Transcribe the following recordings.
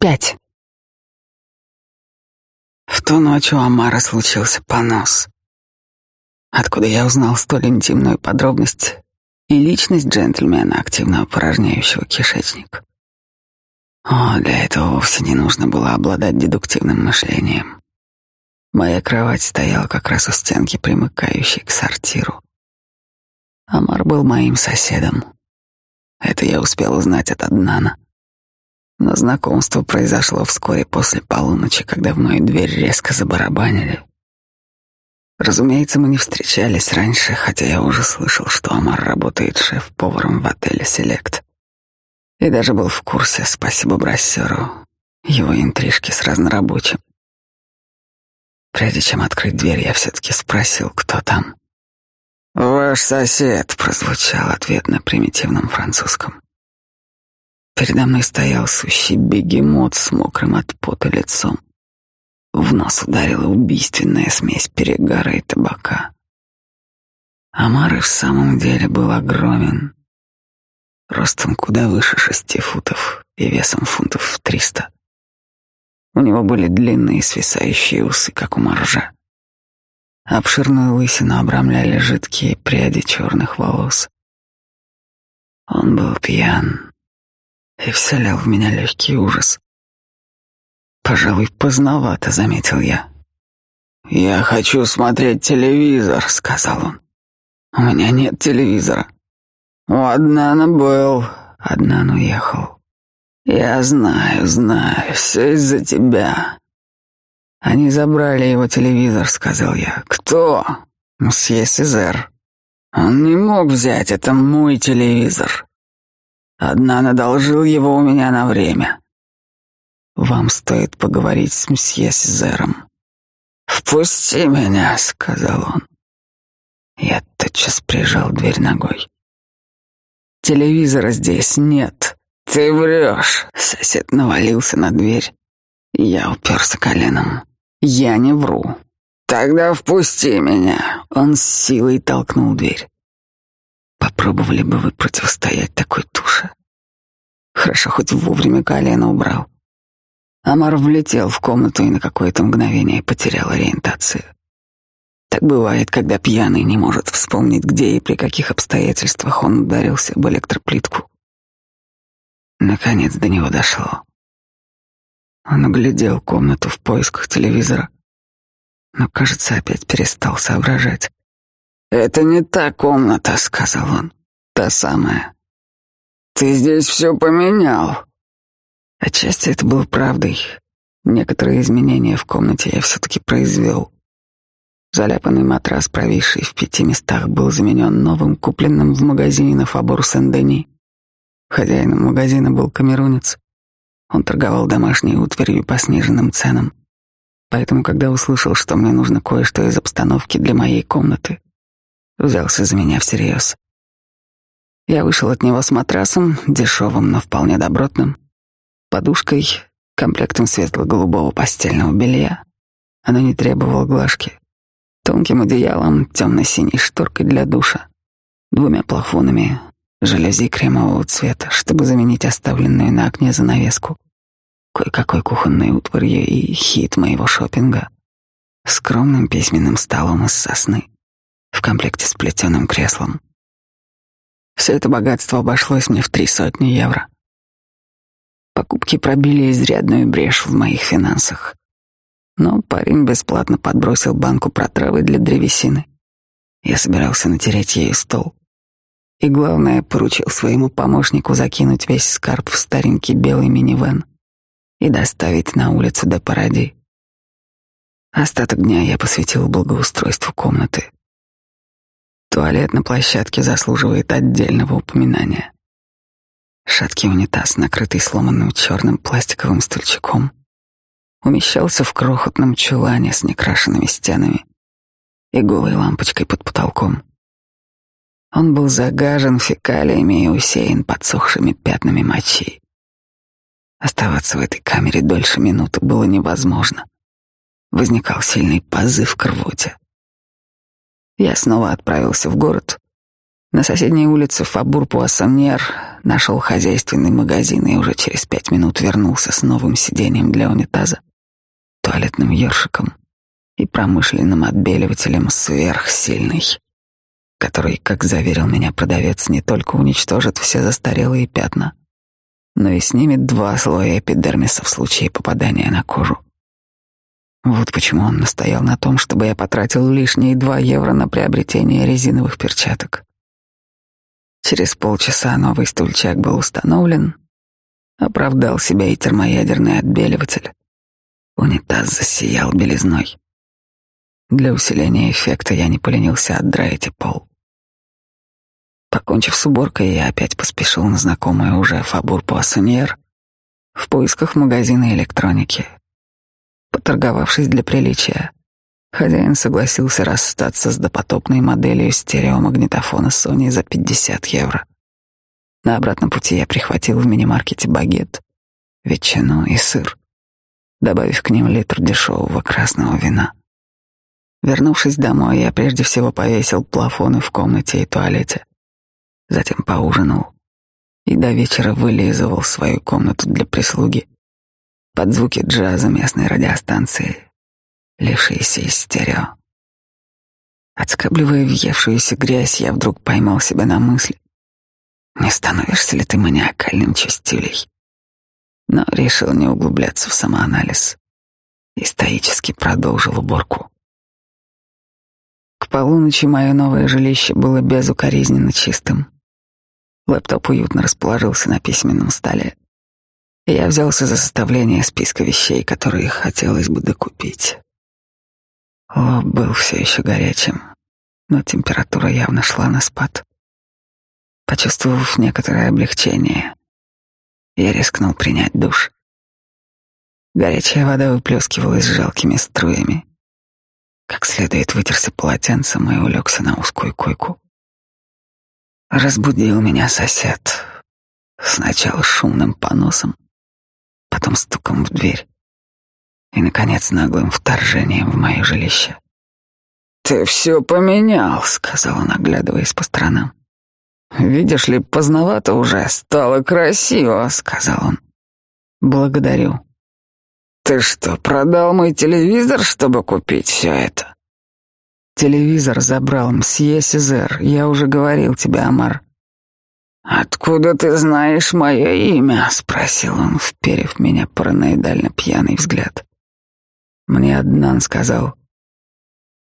Пять. В ту ночь у Амара случился понос. Откуда я узнал столь интимную подробность и личность джентльмена, активно опорожняющего кишечник? О, для этого вовсе не нужно было обладать дедуктивным мышлением. Моя кровать стояла как раз у стенки, примыкающей к сортиру. Амар был моим соседом. Это я успел узнать от Аднана. Но знакомство произошло вскоре после полуночи, когда в мою дверь резко забарабанили. Разумеется, мы не встречались раньше, хотя я уже слышал, что Амар работает шеф-поваром в отеле «Селект». И даже был в курсе, спасибо брассеру, его интрижки с разнорабочим. Прежде чем открыть дверь, я все-таки спросил, кто там. «Ваш сосед», — прозвучал ответ на примитивном французском. Передо мной стоял сущий бегемот с мокрым от пота лицом. В нос ударила убийственная смесь перегара и табака. Амар и в самом деле был огромен, ростом куда выше шести футов и весом фунтов в триста. У него были длинные свисающие усы, как у моржа. Обширную лысину обрамляли жидкие пряди черных волос. Он был пьян, и вселял в меня легкий ужас. «Пожалуй, поздновато», — заметил я. «Я хочу смотреть телевизор», — сказал он. «У меня нет телевизора». «У Аднана был, Аднан уехал». «Я знаю, знаю, все из-за тебя». «Они забрали его телевизор», — сказал я. «Кто?» «Мсье Сезер». «Он не мог взять, это мой телевизор». Одна надолжил его у меня на время. Вам стоит поговорить с мсье Сезером. «Впусти меня», — сказал он. Я тотчас прижал дверь ногой. «Телевизора здесь нет. Ты врешь!» Сосед навалился на дверь. Я уперся коленом. «Я не вру. Тогда впусти меня!» Он с силой толкнул дверь. Попробовали бы вы противостоять такой туше? Хорошо, хоть вовремя колено убрал. Амар влетел в комнату и на какое-то мгновение потерял ориентацию. Так бывает, когда пьяный не может вспомнить, где и при каких обстоятельствах он ударился об электроплитку. Наконец до него дошло. Он оглядел комнату в поисках телевизора, но, кажется, опять перестал соображать. «Это не та комната», — сказал он. «Та самая. Ты здесь все поменял». Отчасти это было правдой. Некоторые изменения в комнате я все-таки произвел. Заляпанный матрас, провисший в пяти местах, был заменен новым, купленным в магазине на Фабор Сен-Дени. Хозяином магазина был камерунец. Он торговал домашней утварью по сниженным ценам. Поэтому, когда услышал, что мне нужно кое-что из обстановки для моей комнаты, взялся за меня всерьез. Я вышел от него с матрасом, дешевым, но вполне добротным, подушкой, комплектом светло-голубого постельного белья. Оно не требовало глажки. Тонким одеялом, темно-синей шторкой для душа, двумя плафонами, жалюзи кремового цвета, чтобы заменить оставленную на окне занавеску, кое-какой кухонной утварью и хит моего шопинга, скромным письменным столом из сосны в комплекте с плетеным креслом. Все это богатство обошлось мне в три сотни евро. Покупки пробили изрядную брешь в моих финансах. Но парень бесплатно подбросил банку протравы для древесины. Я собирался натереть ею стол. И главное, поручил своему помощнику закинуть весь скарб в старенький белый минивэн и доставить на улицу до Паради. Остаток дня я посвятил благоустройству комнаты. Туалет на площадке заслуживает отдельного упоминания. Шаткий унитаз, накрытый сломанным черным пластиковым стульчиком, умещался в крохотном чулане с некрашенными стенами и голой лампочкой под потолком. Он был загажен фекалиями и усеян подсохшими пятнами мочи. Оставаться в этой камере дольше минуты было невозможно. Возникал сильный позыв к рвоте. Я снова отправился в город На соседней улице Фабур-Пуассоньер нашел хозяйственный магазин и уже через пять минут вернулся с новым сиденьем для унитаза, туалетным ёршиком и промышленным отбеливателем сверхсильный, который, как заверил меня продавец, не только уничтожит все застарелые пятна, но и снимет два слоя эпидермиса в случае попадания на кожу. Вот почему он настоял на том, чтобы я потратил лишние два евро на приобретение резиновых перчаток. Через полчаса новый стульчак был установлен, оправдал себя и термоядерный отбеливатель. Унитаз засиял белизной. Для усиления эффекта я не поленился отдраить пол. Покончив с уборкой, я опять поспешил на знакомую уже Фабур Пуассоньер в поисках магазина электроники. Поторговавшись для приличия, хозяин согласился расстаться с допотопной моделью стереомагнитофона Sony за 50 евро. На обратном пути я прихватил в мини-маркете багет, ветчину и сыр, добавив к ним литр дешевого красного вина. Вернувшись домой, я прежде всего повесил плафоны в комнате и туалете, затем поужинал и до вечера вылизывал свою комнату для прислуги под звуки джаза местной радиостанции, лившиеся из стерео. Отскабливая въевшуюся грязь, я вдруг поймал себя на мысли, не становишься ли ты маниакальным чистилей? Но решил не углубляться в самоанализ и стоически продолжил уборку. К полуночи мое новое жилище было безукоризненно чистым. Лэптоп уютно расположился на письменном столе. Я взялся за составление списка вещей, которые хотелось бы докупить. Лоб был все еще горячим, но температура явно шла на спад. Почувствовав некоторое облегчение, я рискнул принять душ. Горячая вода выплескивалась жалкими струями. Как следует вытерся полотенцем и улегся на узкую койку. Разбудил меня сосед. Сначала шумным поносом, потом стуком в дверь и, наконец, наглым вторжением в мое жилище. «Ты все поменял», — сказал он, оглядываясь по сторонам. «Видишь ли, поздновато уже, стало красиво», — сказал он. «Благодарю». «Ты что, продал мой телевизор, чтобы купить все это?» «Телевизор забрал мсье Сезер, я уже говорил тебе, Амар». «Откуда ты знаешь мое имя?» — спросил он, вперев меня параноидально пьяный взгляд. Мне Аднан сказал.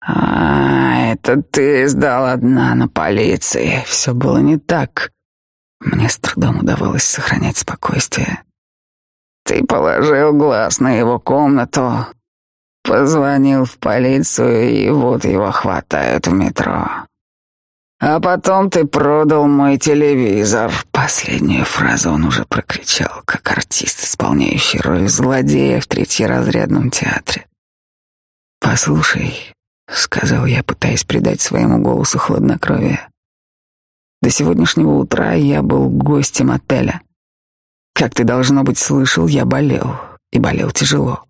«А, это ты сдал одна на полиции. Все было не так». Мне с трудом удавалось сохранять спокойствие. «Ты положил глаз на его комнату, позвонил в полицию, и вот его хватают в метро. А потом ты продал мой телевизор». Последнюю фразу он уже прокричал, как артист, исполняющий роль злодея в третьеразрядном театре. «Послушай, — сказал я, пытаясь придать своему голосу хладнокровие. До сегодняшнего утра я был гостем отеля. Как ты, должно быть, слышал, я болел, и болел тяжело.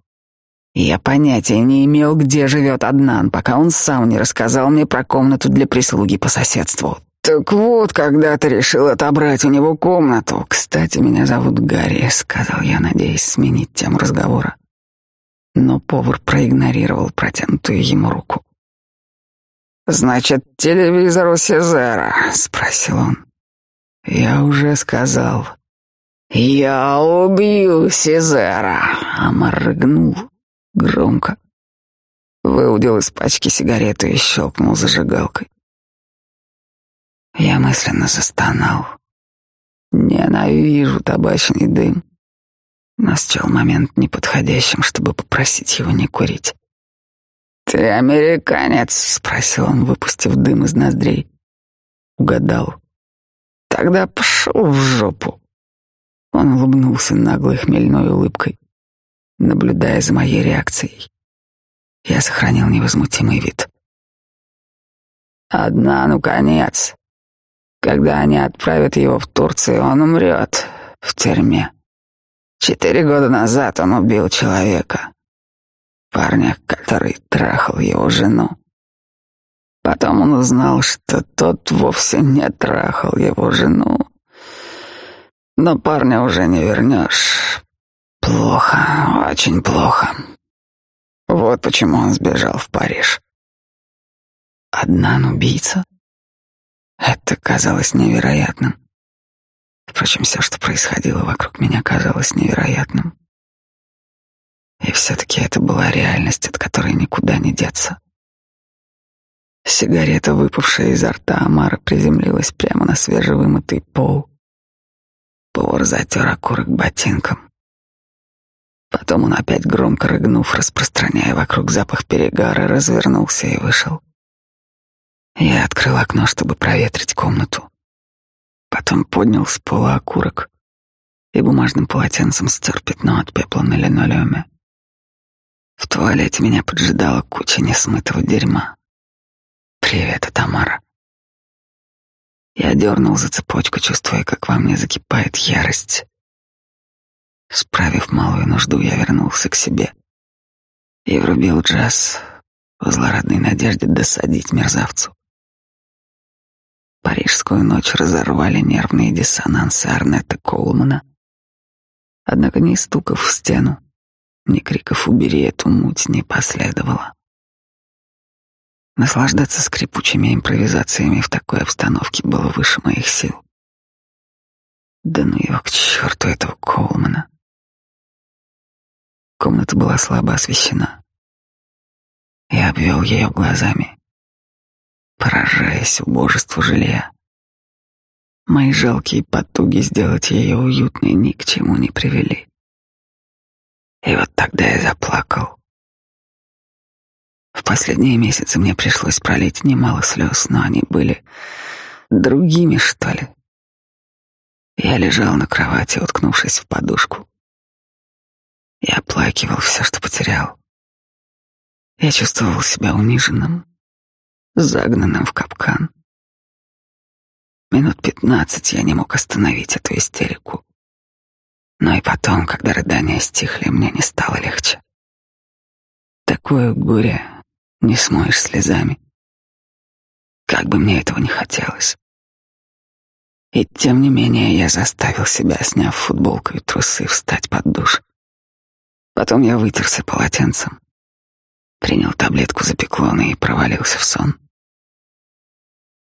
Я понятия не имел, где живет Аднан, пока он сам не рассказал мне про комнату для прислуги по соседству. «Так вот, когда ты решил отобрать у него комнату. Кстати, меня зовут Гарри», — сказал я, надеясь сменить тему разговора. Но повар проигнорировал протянутую ему руку. «Значит, телевизор у Сезера?» — спросил он. «Я уже сказал». «Я убью Сезера!» Амар рыгнул громко. Выудил из пачки сигарету и щелкнул зажигалкой. Я мысленно застонал. Ненавижу табачный дым. Но счел момент неподходящим, чтобы попросить его не курить. «Ты американец?» — спросил он, выпустив дым из ноздрей. Угадал. «Тогда пошел в жопу». Он улыбнулся наглой хмельной улыбкой, наблюдая за моей реакцией. Я сохранил невозмутимый вид. «Одна, ну конец. Когда они отправят его в Турцию, он умрет в тюрьме. Четыре года назад он убил человека парня, который трахал его жену. Потом он узнал, что тот вовсе не трахал его жену. Но парня уже не вернешь. Плохо, очень плохо. Вот почему он сбежал в Париж. Одна убийца? Это казалось невероятным. Впрочем, все, что происходило вокруг меня, казалось невероятным. И все-таки это была реальность, от которой никуда не деться. Сигарета, выпавшая изо рта Амара, приземлилась прямо на свежевымытый пол. Повар затер окурок ботинком. Потом он опять громко рыгнув, распространяя вокруг запах перегара, развернулся и вышел. Я открыл окно, чтобы проветрить комнату. Потом поднял с пола окурок и бумажным полотенцем стер пятно от пепла на линолеуме. В туалете меня поджидала куча несмытого дерьма. «Привет, Тамара». Я дернул за цепочку, чувствуя, как во мне закипает ярость. Справив малую нужду, я вернулся к себе и врубил джаз в злорадной надежде досадить мерзавцу. Парижскую ночь разорвали нервные диссонансы Арнета Коулмана. Однако ни стуков в стену, ни криков «убери эту муть» не последовало. Наслаждаться скрипучими импровизациями в такой обстановке было выше моих сил. Да ну его к черту этого Коулмана. Комната была слабо освещена. Я обвел ее глазами, поражаясь убожеству жилья. Мои жалкие потуги сделать ее уютной ни к чему не привели. И вот тогда я заплакал. В последние месяцы мне пришлось пролить немало слез, но они были другими, что ли. Я лежал на кровати, уткнувшись в подушку. Я оплакивал все, что потерял. Я чувствовал себя униженным, загнанным в капкан. Минут пятнадцать я не мог остановить эту истерику. Но и потом, когда рыдания стихли, мне не стало легче. Такое горе не смоешь слезами. Как бы мне этого не хотелось. И тем не менее я заставил себя, сняв футболку и трусы, встать под душ. Потом я вытерся полотенцем, принял таблетку запеклона и провалился в сон.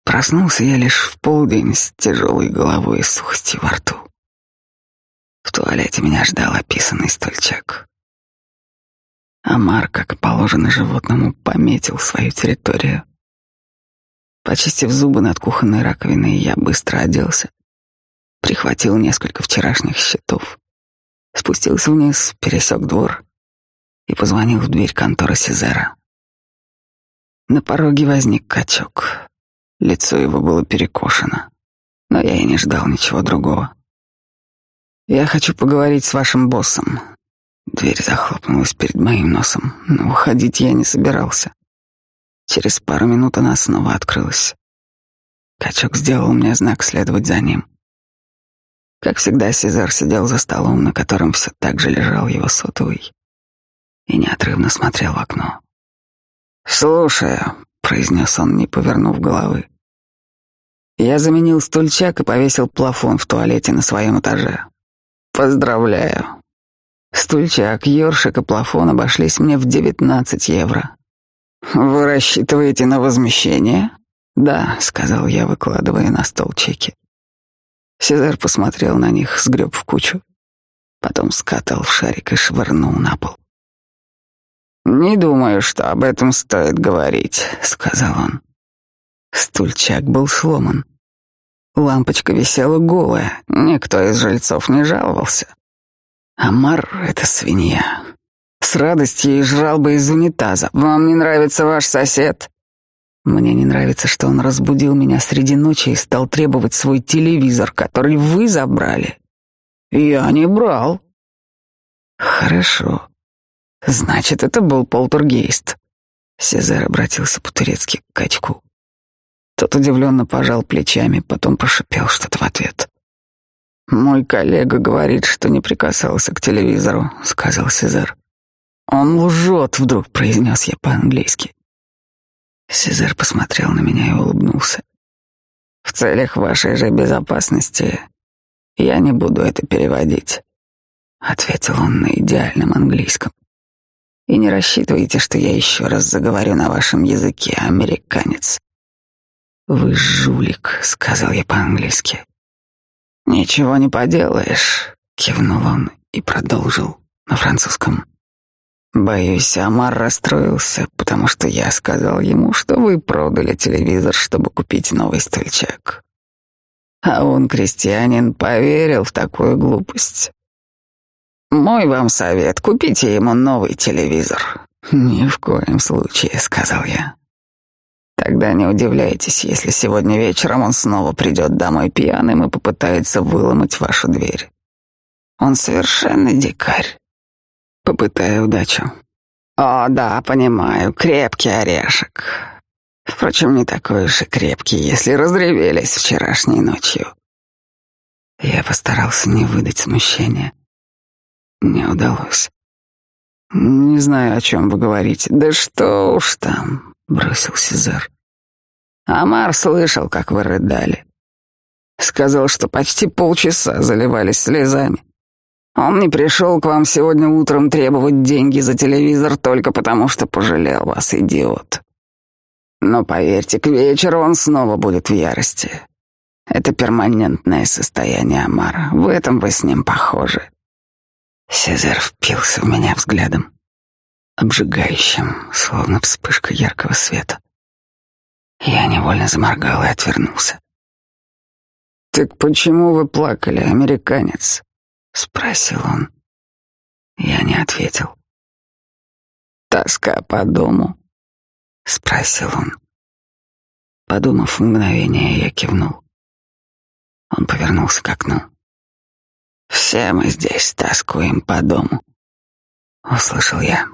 Проснулся я лишь в полдень с тяжелой головой и сухостью во рту. В туалете меня ждал описанный стульчак. Амар, как положено животному, пометил свою территорию. Почистив зубы над кухонной раковиной, я быстро оделся, прихватил несколько вчерашних счетов, спустился вниз, пересек двор и позвонил в дверь конторы Сезера. На пороге возник качок. Лицо его было перекошено, но я и не ждал ничего другого. «Я хочу поговорить с вашим боссом». Дверь захлопнулась перед моим носом, но уходить я не собирался. Через пару минут она снова открылась. Качок сделал мне знак следовать за ним. Как всегда, Сезар сидел за столом, на котором все так же лежал его сотовый, и неотрывно смотрел в окно. «Слушаю», — произнес он, не повернув головы. «Я заменил стульчак и повесил плафон в туалете на своем этаже. Поздравляю. Стульчак, ёршик и плафон обошлись мне в девятнадцать евро. Вы рассчитываете на возмещение? Да, сказал я, выкладывая на стол чеки. Сезар посмотрел на них, сгреб в кучу, потом скатал в шарик и швырнул на пол. «Не думаю, что об этом стоит говорить», — сказал он. Стульчак был сломан. Лампочка висела голая, никто из жильцов не жаловался. Амар — это свинья. С радостью и жрал бы из унитаза. Вам не нравится ваш сосед? Мне не нравится, что он разбудил меня среди ночи и стал требовать свой телевизор, который вы забрали. Я не брал. Хорошо. Значит, это был полтергейст. Сезар обратился по-турецки к качку. Тот удивленно пожал плечами, потом прошипел что-то в ответ. «Мой коллега говорит, что не прикасался к телевизору», — сказал Сезар. «Он лжет», — вдруг произнес я по-английски. Сезар посмотрел на меня и улыбнулся. В целях вашей же безопасности я не буду это переводить, ответил он на идеальном английском. И не рассчитывайте, что я еще раз заговорю на вашем языке, американец. Вы жулик, сказал я по-английски. Ничего не поделаешь, кивнул он и продолжил на французском. Боюсь, Амар расстроился, потому что я сказал ему, что вы продали телевизор, чтобы купить новый стульчак. А он, крестьянин, поверил в такую глупость. Мой вам совет, купите ему новый телевизор. Ни в коем случае, сказал я. Тогда не удивляйтесь, если сегодня вечером он снова придет домой пьяным и попытается выломать вашу дверь. Он совершенно дикарь. Попытаю удачу. О, да, понимаю, крепкий орешек. Впрочем, не такой уж и крепкий, если разревелись вчерашней ночью. Я постарался не выдать смущения. Не удалось. Не знаю, о чем вы говорите. Да что уж там, бросил Сезар. Амар слышал, как вы рыдали. Сказал, что почти полчаса заливались слезами. Он не пришел к вам сегодня утром требовать деньги за телевизор только потому, что пожалел вас, идиот. Но поверьте, к вечеру он снова будет в ярости. Это перманентное состояние Амара. В этом вы с ним похожи. Сезар впился в меня взглядом, обжигающим, словно вспышка яркого света. Я невольно заморгал и отвернулся. «Так почему вы плакали, американец?» Спросил он. Я не ответил. Тоска по дому? спросил он. Подумав мгновение, я кивнул. Он повернулся к окну. Все мы здесь тоскуем по дому, услышал я.